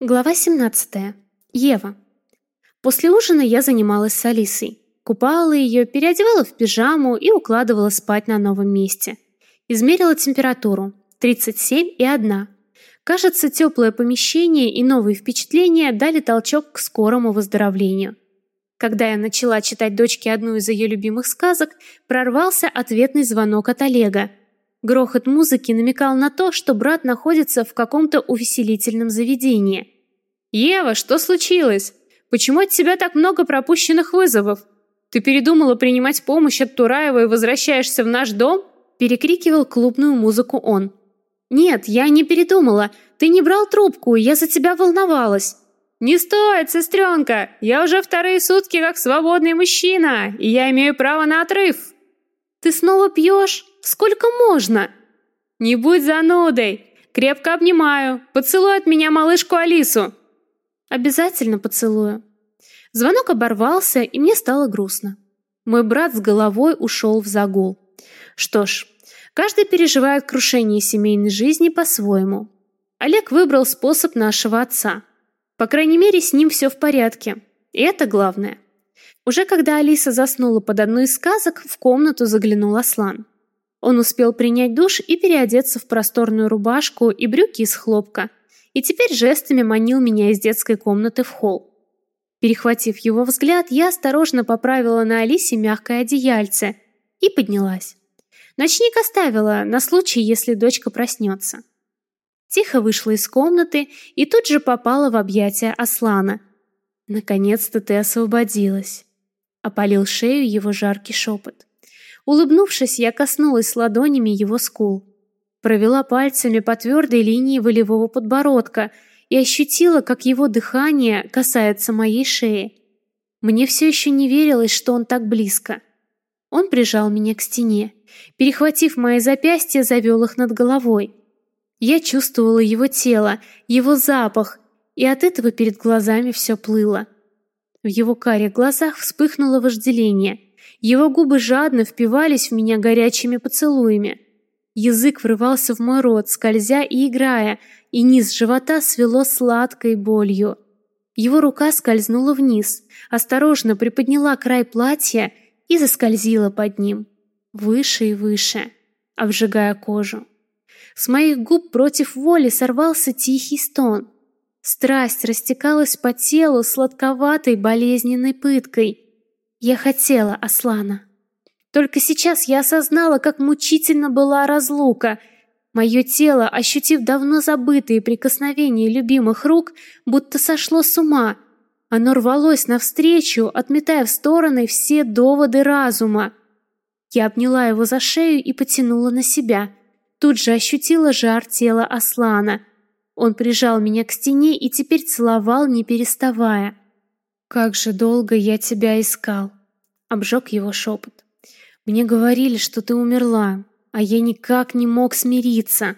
Глава 17. Ева. После ужина я занималась с Алисой. Купала ее, переодевала в пижаму и укладывала спать на новом месте. Измерила температуру. 37 и 1. Кажется, теплое помещение и новые впечатления дали толчок к скорому выздоровлению. Когда я начала читать дочке одну из ее любимых сказок, прорвался ответный звонок от Олега. Грохот музыки намекал на то, что брат находится в каком-то увеселительном заведении. «Ева, что случилось? Почему от тебя так много пропущенных вызовов? Ты передумала принимать помощь от Тураева и возвращаешься в наш дом?» Перекрикивал клубную музыку он. «Нет, я не передумала. Ты не брал трубку, я за тебя волновалась». «Не стоит, сестренка! Я уже вторые сутки как свободный мужчина, и я имею право на отрыв!» «Ты снова пьешь?» Сколько можно? Не будь занудой. Крепко обнимаю. Поцелуй от меня малышку Алису. Обязательно поцелую. Звонок оборвался, и мне стало грустно. Мой брат с головой ушел в загул. Что ж, каждый переживает крушение семейной жизни по-своему. Олег выбрал способ нашего отца. По крайней мере, с ним все в порядке. И это главное. Уже когда Алиса заснула под одной из сказок, в комнату заглянул Аслан. Он успел принять душ и переодеться в просторную рубашку и брюки из хлопка, и теперь жестами манил меня из детской комнаты в холл. Перехватив его взгляд, я осторожно поправила на Алисе мягкое одеяльце и поднялась. Ночник оставила на случай, если дочка проснется. Тихо вышла из комнаты и тут же попала в объятия Аслана. «Наконец-то ты освободилась», — опалил шею его жаркий шепот. Улыбнувшись, я коснулась ладонями его скул. Провела пальцами по твердой линии волевого подбородка и ощутила, как его дыхание касается моей шеи. Мне все еще не верилось, что он так близко. Он прижал меня к стене. Перехватив мои запястья, завел их над головой. Я чувствовала его тело, его запах, и от этого перед глазами все плыло. В его карих глазах вспыхнуло вожделение – его губы жадно впивались в меня горячими поцелуями. Язык врывался в мой рот, скользя и играя, и низ живота свело сладкой болью. Его рука скользнула вниз, осторожно приподняла край платья и заскользила под ним, выше и выше, обжигая кожу. С моих губ против воли сорвался тихий стон. Страсть растекалась по телу сладковатой болезненной пыткой – я хотела Аслана. Только сейчас я осознала, как мучительно была разлука. Мое тело, ощутив давно забытые прикосновения любимых рук, будто сошло с ума. Оно рвалось навстречу, отметая в стороны все доводы разума. Я обняла его за шею и потянула на себя. Тут же ощутила жар тела Аслана. Он прижал меня к стене и теперь целовал, не переставая. «Как же долго я тебя искал!» — обжег его шепот. «Мне говорили, что ты умерла, а я никак не мог смириться.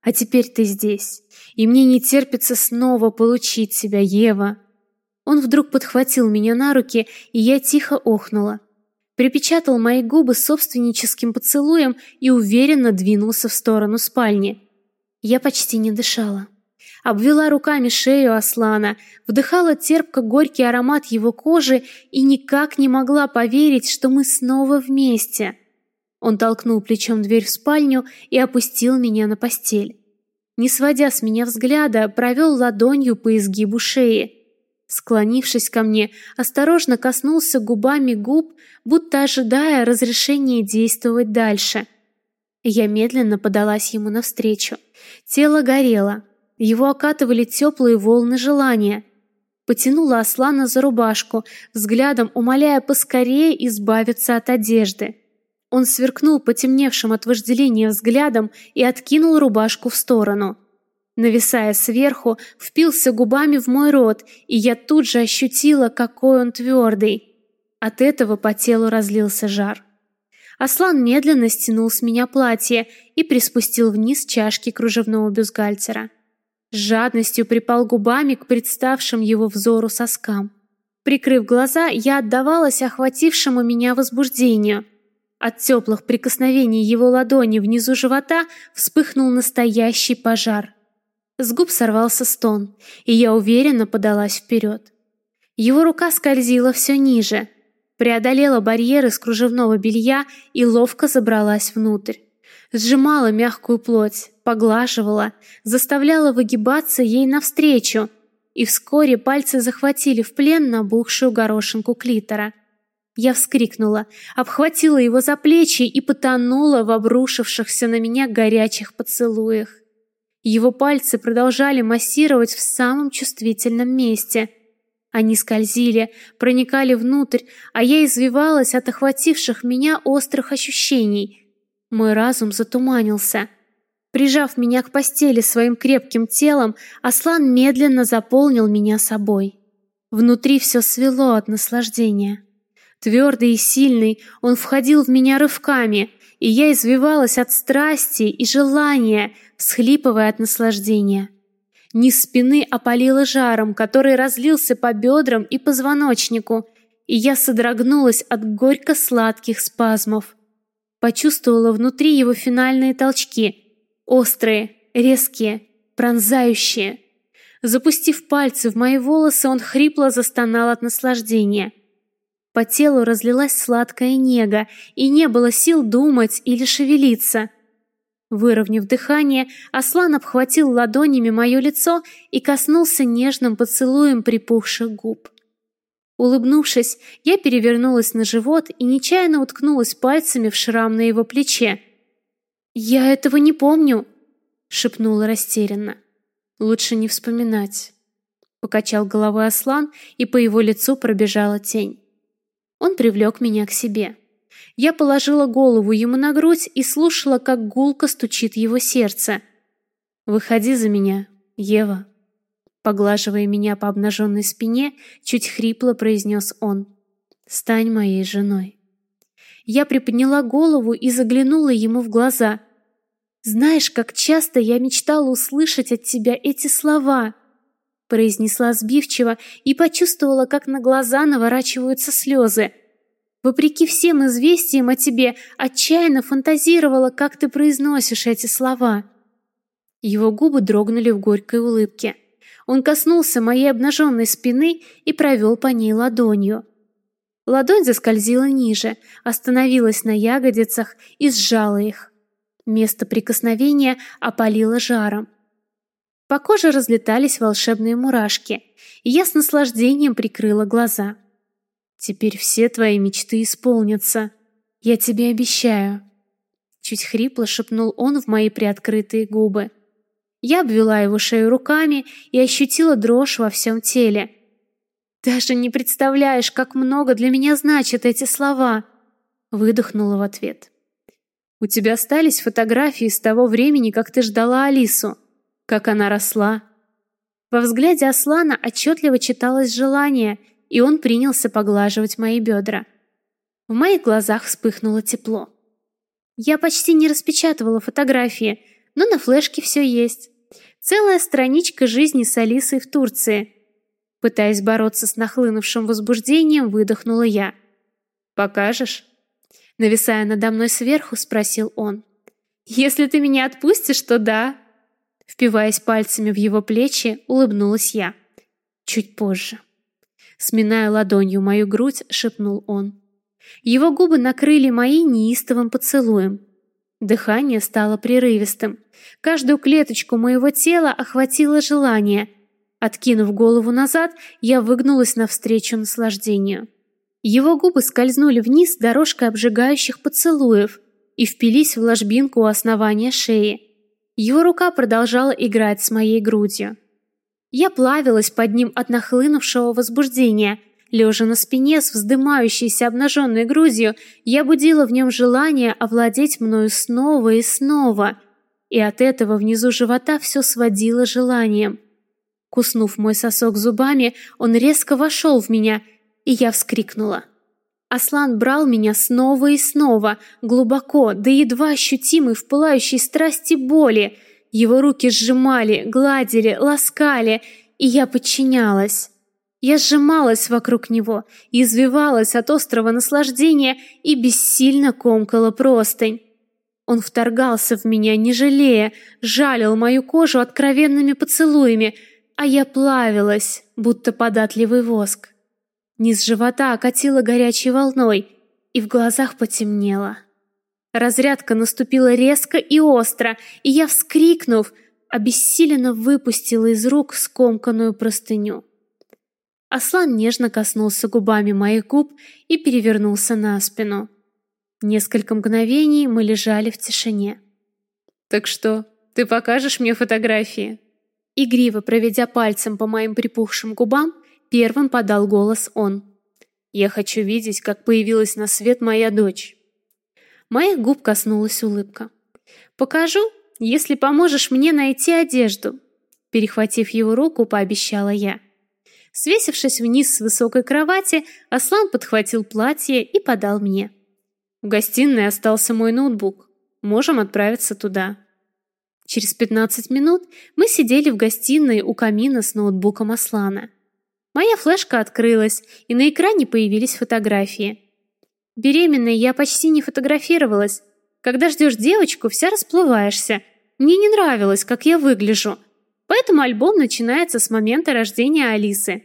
А теперь ты здесь, и мне не терпится снова получить тебя, Ева». Он вдруг подхватил меня на руки, и я тихо охнула. Припечатал мои губы собственническим поцелуем и уверенно двинулся в сторону спальни. Я почти не дышала обвела руками шею Аслана, вдыхала терпко-горький аромат его кожи и никак не могла поверить, что мы снова вместе. Он толкнул плечом дверь в спальню и опустил меня на постель. Не сводя с меня взгляда, провел ладонью по изгибу шеи. Склонившись ко мне, осторожно коснулся губами губ, будто ожидая разрешения действовать дальше. Я медленно подалась ему навстречу. Тело горело, его окатывали теплые волны желания. Потянула Аслана за рубашку, взглядом умоляя поскорее избавиться от одежды. Он сверкнул потемневшим от вожделения взглядом и откинул рубашку в сторону. Нависая сверху, впился губами в мой рот, и я тут же ощутила, какой он твердый. От этого по телу разлился жар. Аслан медленно стянул с меня платье и приспустил вниз чашки кружевного бюстгальтера. С жадностью припал губами к представшим его взору соскам. Прикрыв глаза, я отдавалась охватившему меня возбуждению. От теплых прикосновений его ладони внизу живота вспыхнул настоящий пожар. С губ сорвался стон, и я уверенно подалась вперед. Его рука скользила все ниже, преодолела барьер из кружевного белья и ловко забралась внутрь. Сжимала мягкую плоть, поглаживала, заставляла выгибаться ей навстречу, и вскоре пальцы захватили в плен набухшую горошинку клитора. Я вскрикнула, обхватила его за плечи и потонула в обрушившихся на меня горячих поцелуях. Его пальцы продолжали массировать в самом чувствительном месте – они скользили, проникали внутрь, а я извивалась от охвативших меня острых ощущений. Мой разум затуманился. Прижав меня к постели своим крепким телом, Аслан медленно заполнил меня собой. Внутри все свело от наслаждения. Твердый и сильный, он входил в меня рывками, и я извивалась от страсти и желания, всхлипывая от наслаждения. Низ спины опалило жаром, который разлился по бедрам и позвоночнику, и я содрогнулась от горько-сладких спазмов. Почувствовала внутри его финальные толчки, острые, резкие, пронзающие. Запустив пальцы в мои волосы, он хрипло застонал от наслаждения. По телу разлилась сладкая нега, и не было сил думать или шевелиться. Выровняв дыхание, Аслан обхватил ладонями мое лицо и коснулся нежным поцелуем припухших губ. Улыбнувшись, я перевернулась на живот и нечаянно уткнулась пальцами в шрам на его плече. «Я этого не помню», — шепнула растерянно. «Лучше не вспоминать», — покачал головой Аслан, и по его лицу пробежала тень. Он привлек меня к себе. Я положила голову ему на грудь и слушала, как гулко стучит его сердце. «Выходи за меня, Ева», поглаживая меня по обнаженной спине, чуть хрипло произнес он. «Стань моей женой». Я приподняла голову и заглянула ему в глаза. «Знаешь, как часто я мечтала услышать от тебя эти слова», произнесла сбивчиво и почувствовала, как на глаза наворачиваются слезы. Вопреки всем известиям о тебе, отчаянно фантазировала, как ты произносишь эти слова. Его губы дрогнули в горькой улыбке. Он коснулся моей обнаженной спины и провел по ней ладонью. Ладонь заскользила ниже, остановилась на ягодицах и сжала их. Место прикосновения опалило жаром. По коже разлетались волшебные мурашки, и я с наслаждением прикрыла глаза. Теперь все твои мечты исполнятся. Я тебе обещаю. Чуть хрипло шепнул он в мои приоткрытые губы. Я обвела его шею руками и ощутила дрожь во всем теле. Даже не представляешь, как много для меня значат эти слова, выдохнула в ответ. У тебя остались фотографии с того времени, как ты ждала Алису, как она росла. Во взгляде Аслана отчетливо читалось желание — и он принялся поглаживать мои бедра. В моих глазах вспыхнуло тепло. Я почти не распечатывала фотографии, но на флешке все есть. Целая страничка жизни с Алисой в Турции. Пытаясь бороться с нахлынувшим возбуждением, выдохнула я. «Покажешь?» Нависая надо мной сверху, спросил он. «Если ты меня отпустишь, то да». Впиваясь пальцами в его плечи, улыбнулась я. Чуть позже. Сминая ладонью мою грудь, шепнул он. Его губы накрыли мои неистовым поцелуем. Дыхание стало прерывистым. Каждую клеточку моего тела охватило желание. Откинув голову назад, я выгнулась навстречу наслаждению. Его губы скользнули вниз дорожкой обжигающих поцелуев и впились в ложбинку у основания шеи. Его рука продолжала играть с моей грудью. Я плавилась под ним от нахлынувшего возбуждения. Лежа на спине с вздымающейся обнаженной грудью, я будила в нем желание овладеть мною снова и снова. И от этого внизу живота все сводило желанием. Куснув мой сосок зубами, он резко вошел в меня, и я вскрикнула. Аслан брал меня снова и снова, глубоко, да едва ощутимый в пылающей страсти боли, его руки сжимали, гладили, ласкали, и я подчинялась. Я сжималась вокруг него, извивалась от острого наслаждения и бессильно комкала простынь. Он вторгался в меня, не жалея, жалил мою кожу откровенными поцелуями, а я плавилась, будто податливый воск. Низ живота окатило горячей волной, и в глазах потемнело. Разрядка наступила резко и остро, и я, вскрикнув, обессиленно выпустила из рук скомканную простыню. Аслан нежно коснулся губами моих губ и перевернулся на спину. Несколько мгновений мы лежали в тишине. «Так что, ты покажешь мне фотографии?» Игриво проведя пальцем по моим припухшим губам, первым подал голос он. «Я хочу видеть, как появилась на свет моя дочь». Моих губ коснулась улыбка. «Покажу, если поможешь мне найти одежду», перехватив его руку, пообещала я. Свесившись вниз с высокой кровати, Аслан подхватил платье и подал мне. В гостиной остался мой ноутбук. Можем отправиться туда. Через 15 минут мы сидели в гостиной у камина с ноутбуком Аслана. Моя флешка открылась, и на экране появились фотографии. Беременной я почти не фотографировалась. Когда ждешь девочку, вся расплываешься. Мне не нравилось, как я выгляжу. Поэтому альбом начинается с момента рождения Алисы,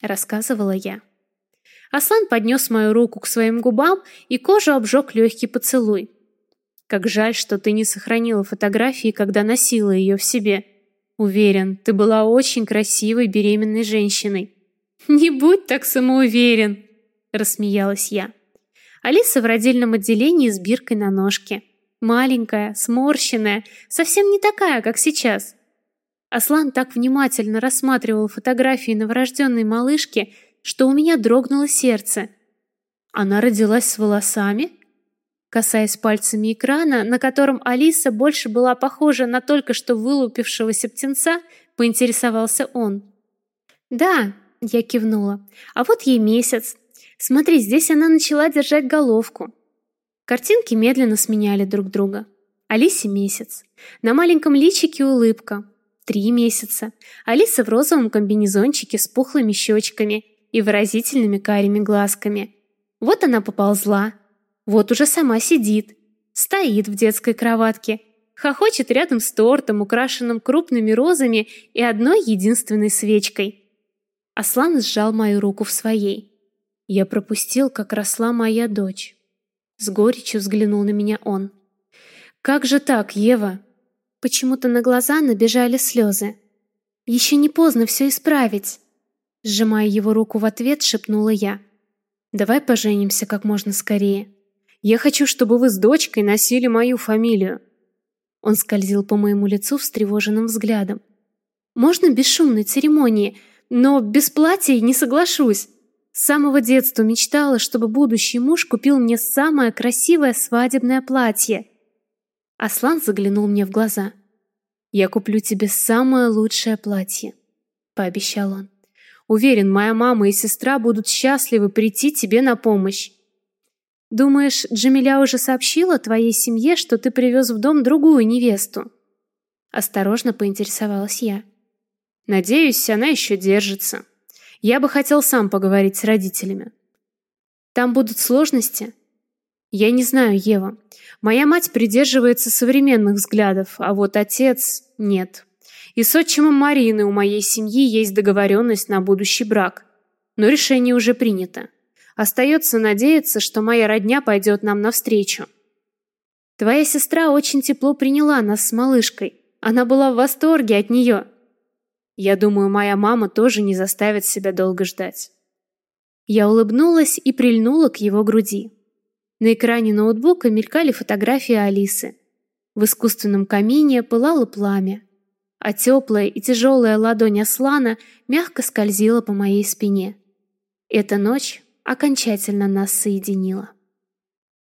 рассказывала я. Аслан поднес мою руку к своим губам, и кожу обжег легкий поцелуй. Как жаль, что ты не сохранила фотографии, когда носила ее в себе. Уверен, ты была очень красивой беременной женщиной. Не будь так самоуверен, рассмеялась я. Алиса в родильном отделении с биркой на ножке. Маленькая, сморщенная, совсем не такая, как сейчас. Аслан так внимательно рассматривал фотографии новорожденной малышки, что у меня дрогнуло сердце. Она родилась с волосами? Касаясь пальцами экрана, на котором Алиса больше была похожа на только что вылупившегося птенца, поинтересовался он. «Да», — я кивнула, — «а вот ей месяц. Смотри, здесь она начала держать головку». Картинки медленно сменяли друг друга. Алисе месяц. На маленьком личике улыбка. Три месяца. Алиса в розовом комбинезончике с пухлыми щечками и выразительными карими глазками. Вот она поползла. Вот уже сама сидит. Стоит в детской кроватке. Хохочет рядом с тортом, украшенным крупными розами и одной единственной свечкой. Аслан сжал мою руку в своей. Я пропустил, как росла моя дочь. С горечью взглянул на меня он. «Как же так, Ева?» Почему-то на глаза набежали слезы. «Еще не поздно все исправить!» Сжимая его руку в ответ, шепнула я. «Давай поженимся как можно скорее. Я хочу, чтобы вы с дочкой носили мою фамилию». Он скользил по моему лицу встревоженным взглядом. «Можно без шумной церемонии, но без платья не соглашусь. С самого детства мечтала, чтобы будущий муж купил мне самое красивое свадебное платье». Аслан заглянул мне в глаза. «Я куплю тебе самое лучшее платье», — пообещал он. Уверен, моя мама и сестра будут счастливы прийти тебе на помощь. Думаешь, Джамиля уже сообщила твоей семье, что ты привез в дом другую невесту? Осторожно поинтересовалась я. Надеюсь, она еще держится. Я бы хотел сам поговорить с родителями. Там будут сложности? Я не знаю, Ева. Моя мать придерживается современных взглядов, а вот отец нет. И с отчимом Марины у моей семьи есть договоренность на будущий брак. Но решение уже принято. Остается надеяться, что моя родня пойдет нам навстречу. Твоя сестра очень тепло приняла нас с малышкой. Она была в восторге от нее. Я думаю, моя мама тоже не заставит себя долго ждать. Я улыбнулась и прильнула к его груди. На экране ноутбука мелькали фотографии Алисы. В искусственном камине пылало пламя а теплая и тяжелая ладонь Аслана мягко скользила по моей спине. Эта ночь окончательно нас соединила.